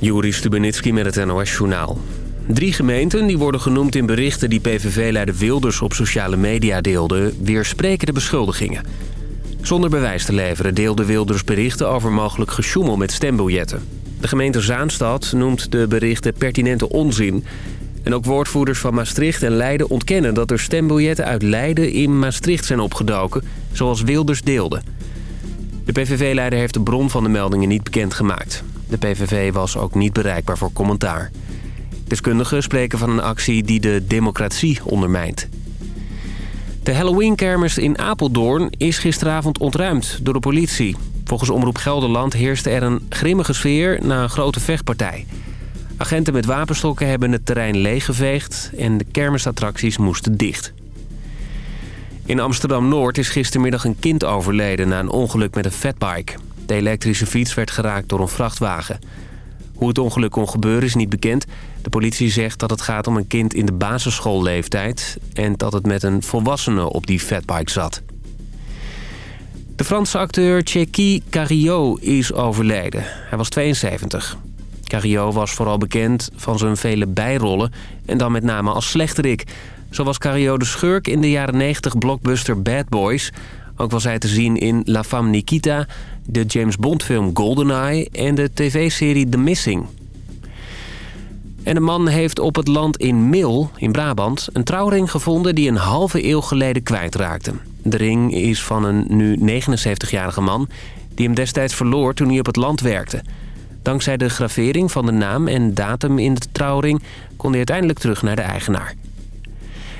Juri Stubenitski met het NOS-journaal. Drie gemeenten die worden genoemd in berichten die PVV-leider Wilders op sociale media deelde... weerspreken de beschuldigingen. Zonder bewijs te leveren deelde Wilders berichten over mogelijk gesjoemel met stembiljetten. De gemeente Zaanstad noemt de berichten pertinente onzin... En ook woordvoerders van Maastricht en Leiden ontkennen dat er stembiljetten uit Leiden in Maastricht zijn opgedoken, zoals Wilders deelde. De PVV-leider heeft de bron van de meldingen niet bekendgemaakt. De PVV was ook niet bereikbaar voor commentaar. Deskundigen spreken van een actie die de democratie ondermijnt. De Halloween-kermis in Apeldoorn is gisteravond ontruimd door de politie. Volgens Omroep Gelderland heerste er een grimmige sfeer na een grote vechtpartij. Agenten met wapenstokken hebben het terrein leeggeveegd en de kermisattracties moesten dicht. In Amsterdam-Noord is gistermiddag een kind overleden na een ongeluk met een fatbike. De elektrische fiets werd geraakt door een vrachtwagen. Hoe het ongeluk kon gebeuren is niet bekend. De politie zegt dat het gaat om een kind in de basisschoolleeftijd... en dat het met een volwassene op die fatbike zat. De Franse acteur Checky Cario is overleden. Hij was 72. Cario was vooral bekend van zijn vele bijrollen... en dan met name als slechterik. Zo was de schurk in de jaren 90 blockbuster Bad Boys... Ook was hij te zien in La Femme Nikita, de James Bond film GoldenEye en de tv-serie The Missing. En een man heeft op het land in Mil, in Brabant, een trouwring gevonden die een halve eeuw geleden kwijtraakte. De ring is van een nu 79-jarige man die hem destijds verloor toen hij op het land werkte. Dankzij de gravering van de naam en datum in de trouwring kon hij uiteindelijk terug naar de eigenaar.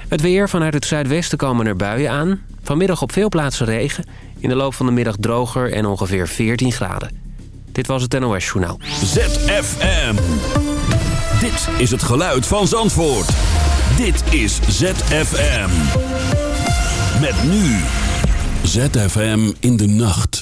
Het weer vanuit het zuidwesten komen er buien aan. Vanmiddag op veel plaatsen regen. In de loop van de middag droger en ongeveer 14 graden. Dit was het NOS Journaal. ZFM. Dit is het geluid van Zandvoort. Dit is ZFM. Met nu. ZFM in de nacht.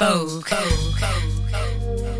Vogue. Vogue. Vogue. Vogue.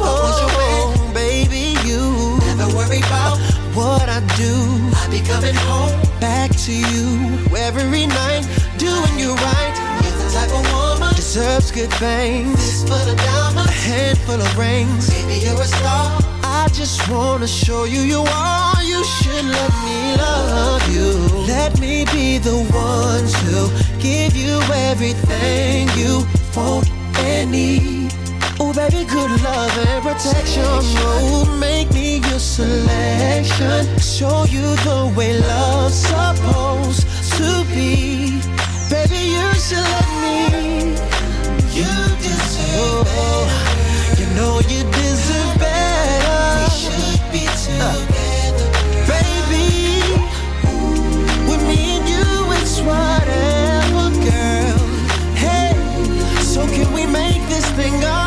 Baby, you know. I was your man, baby, you never worry about what I do. I be coming home back to you every night, doing you right. You're the type of woman deserves good things. Fistful of diamonds, a handful of rings. Baby, you're a star. I just wanna show you you are. You should let me love you. Let me be the one to give you everything you want and need. Baby, good love and protection. Oh, make me your selection. Show you the way love's supposed to be. Baby, you should let me. You deserve oh, better. You know you deserve better. We should be together. Uh, baby, with me and you, it's whatever, girl. Hey, so can we make this thing up?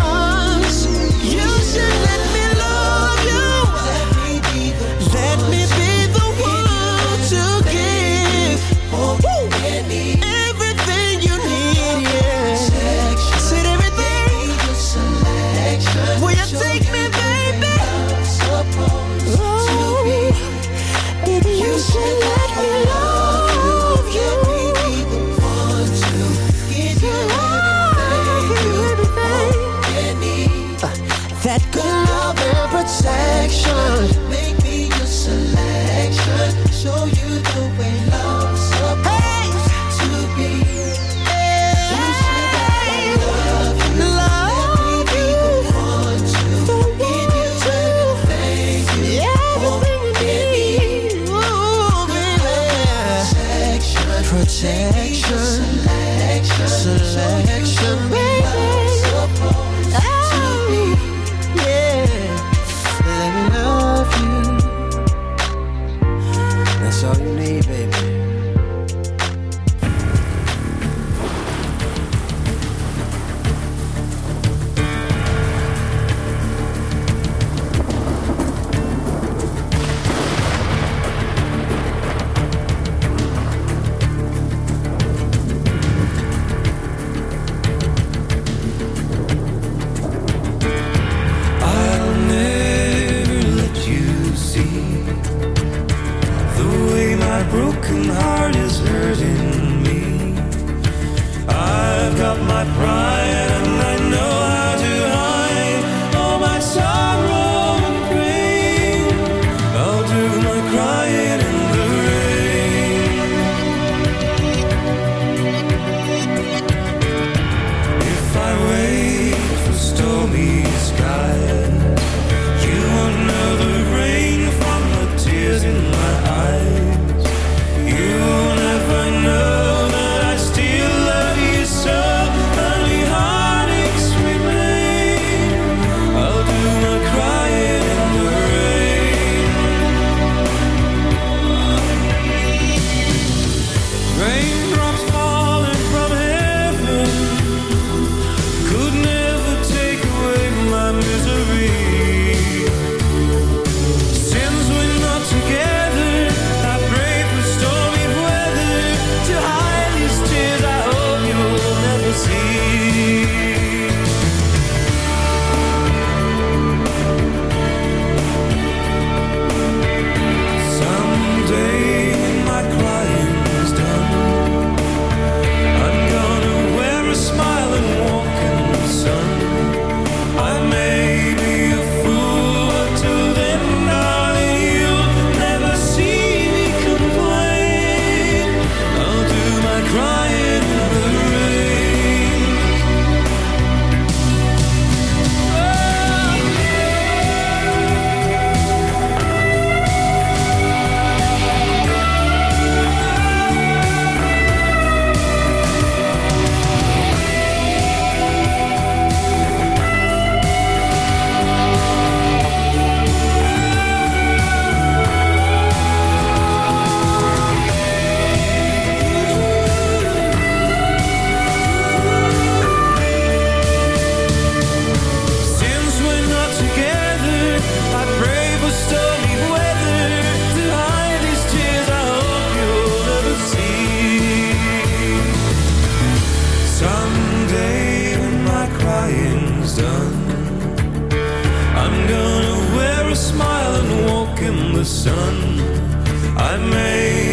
Someday when my crying's done I'm gonna wear a smile and walk in the sun I may.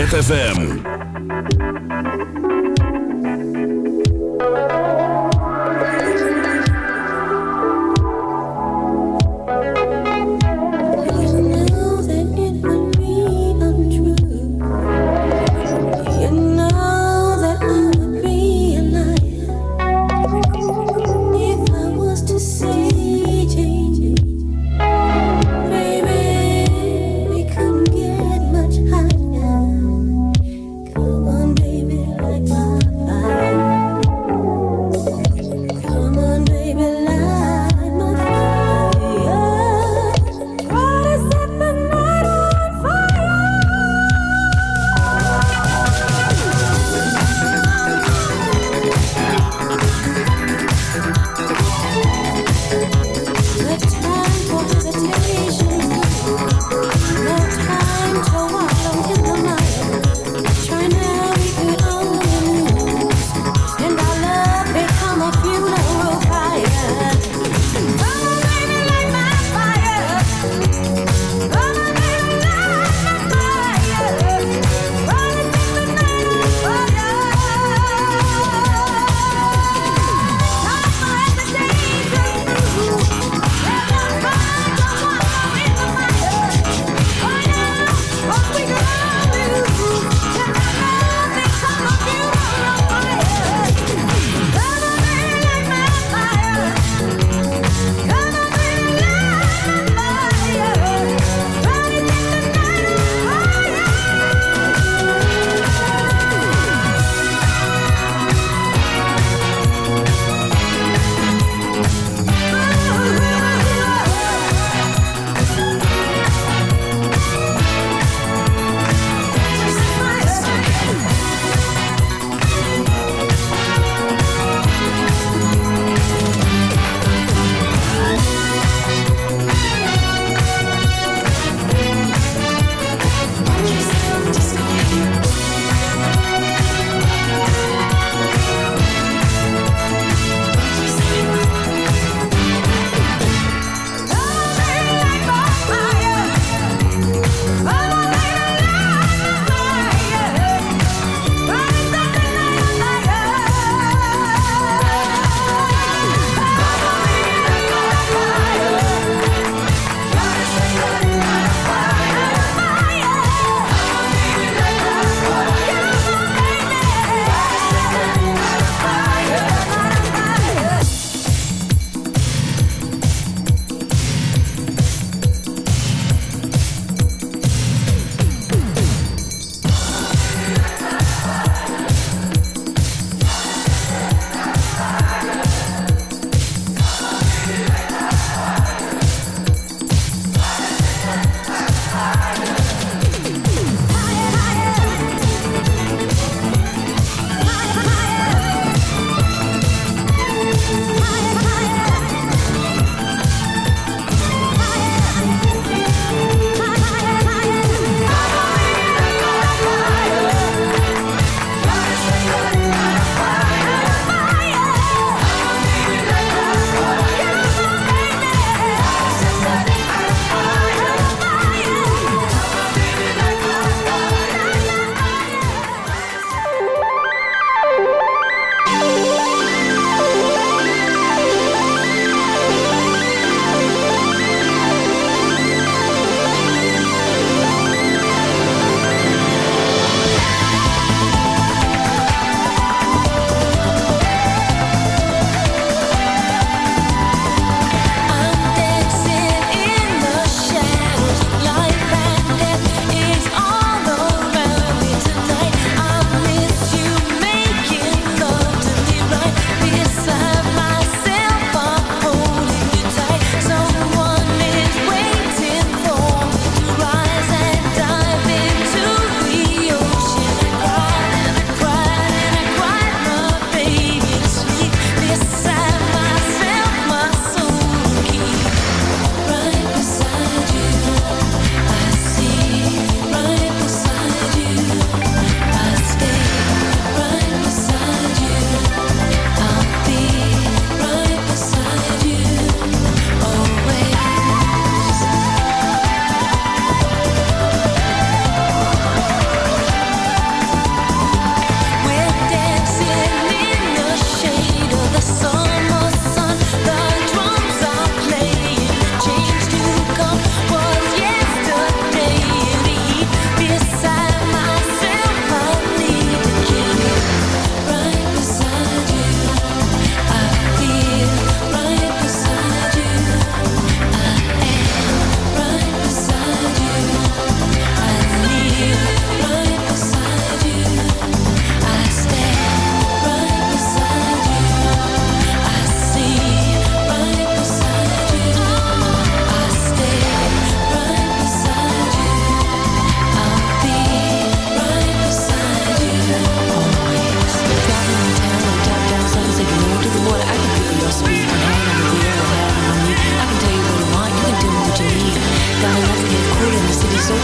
ZFM.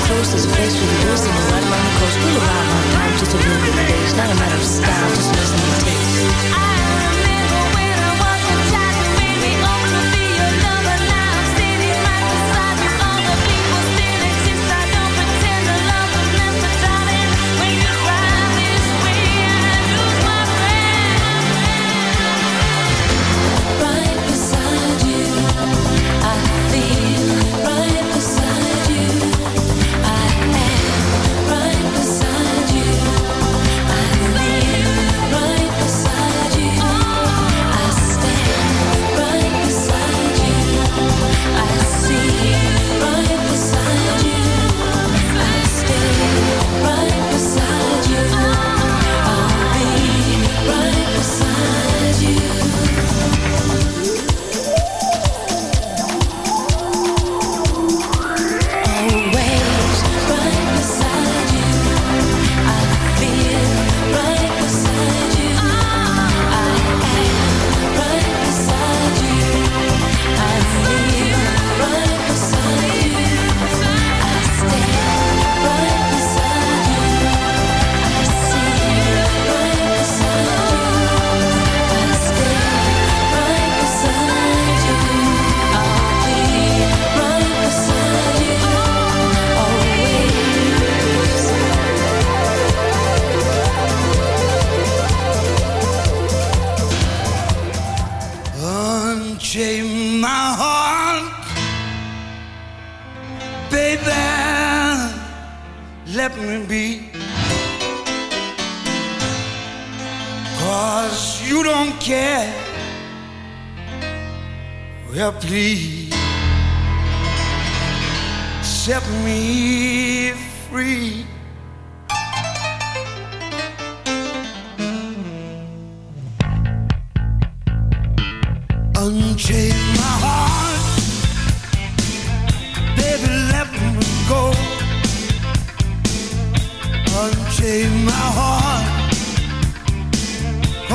closest place with you. you don't care, well, please set me free. Unchained.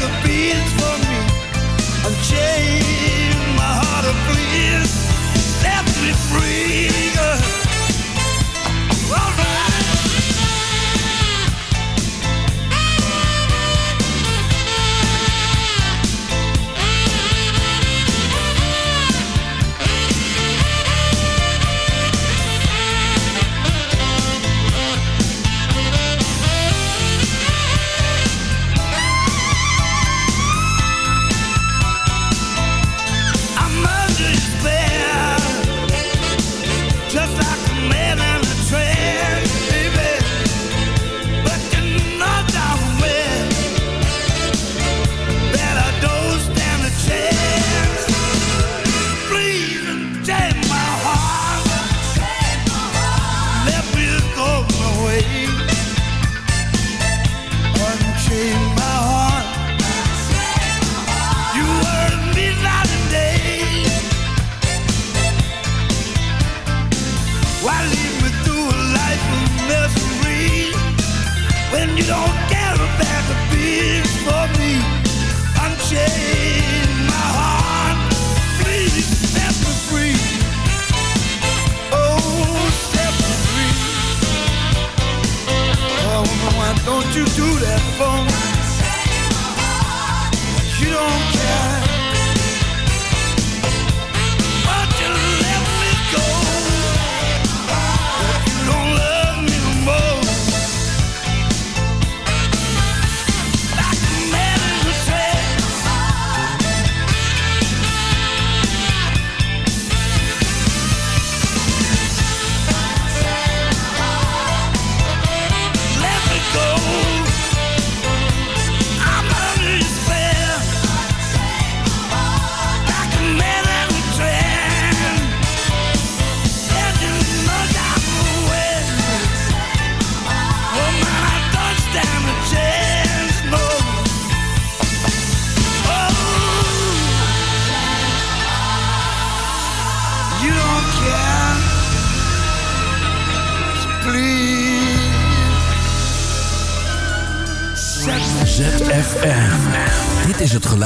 the beats for me. I'm changed.